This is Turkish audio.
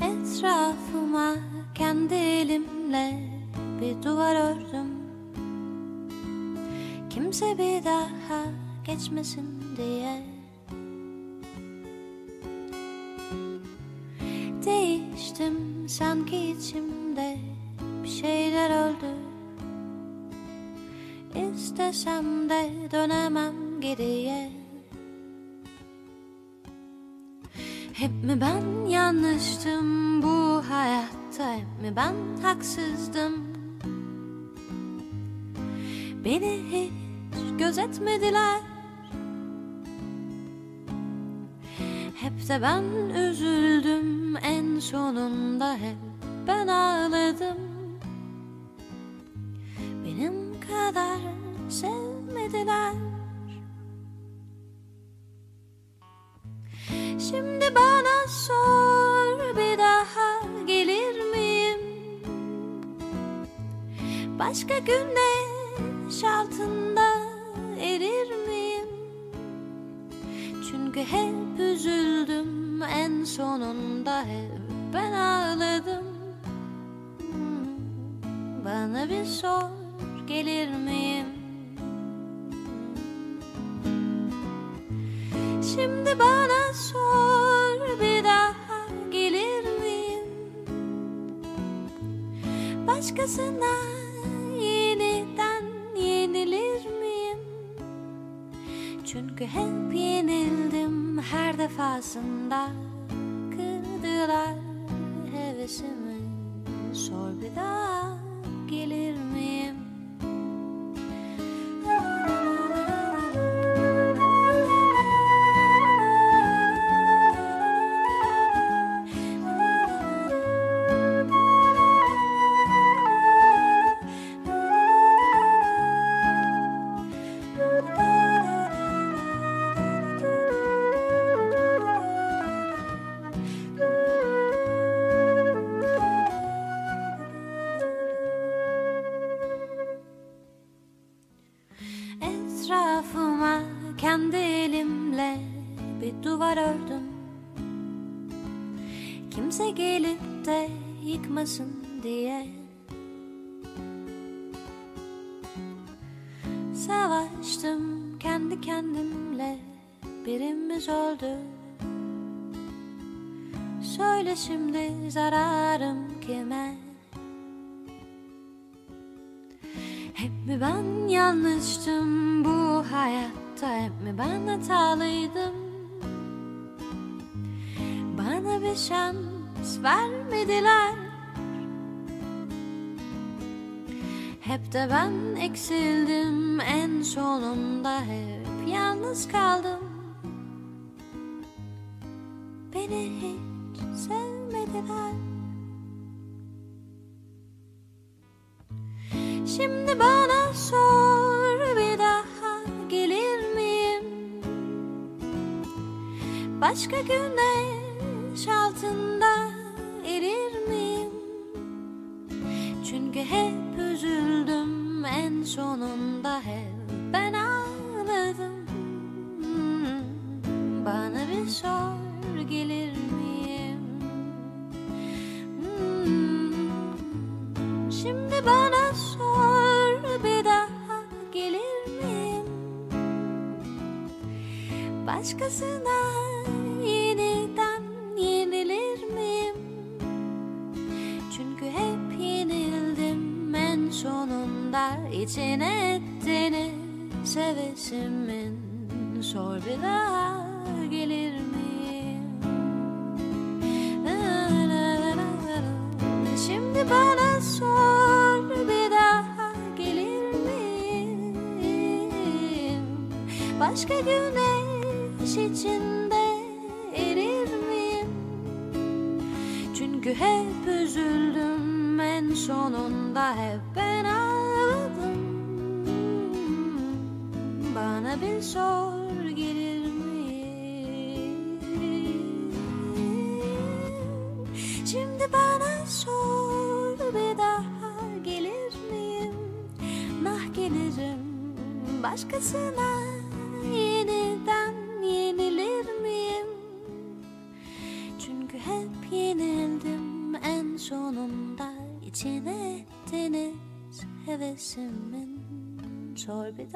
Etrafıma kendi elimle bir duvar ördüm. Kimse bir daha geçmesin diye. Değiştim sanki içimde bir şeyler öldü İstesem de dönemem geriye Hep mi ben yanlıştım bu hayatta? Hep mi ben haksızdım? Beni hiç gözetmediler. Hep de ben üzüldüm en sonunda hep ben ağladım. Benim kadar sevmediler Şimdi bana sor bir daha gelir miyim? Başka güneş altında erir miyim? Çünkü hep üzüldüm en sonunda hep ben ağladım. Bana bir sor gelir miyim? Şimdi bana sor Başkasına yeniden yenilir miyim? Çünkü hep yenildim her defasında Kırdılar hevesimi. Sor bir daha gelir miyim Etrafıma kendi elimle bir duvar ördüm. Kimse gelip de yıkmasın diye. Savaştım kendi kendimle birimiz öldü. Söyle şimdi zararım kime? Hep mi ben yanlıştım hayatta Hep mi? Ben hatalıydım. Bana bir şans vermediler. Hep de ben eksildim. En sonunda Hep yalnız kaldım. Beni hiç sevmediler. Şimdi bana sor Başka güneş altında erir miyim? Çünkü hep üzüldüm en sonunda hep ben ağladım Bana bir sor gelir miyim? Başkasına yeniden yenilir miyim? Çünkü hep yenildim en sonunda içine ettiğini sevesimin Sor bir daha gelir miyim? Şimdi bana sor bir daha gelir miyim? Başka güneş içinde erir miyim? Çünkü hep üzüldüm en sonunda hep ben ağladım Bana bir sor gelir miyim? Şimdi bana sor bir daha gelir miyim? Nah gelirim başkasına Ettiniz hevesimin Sor bir?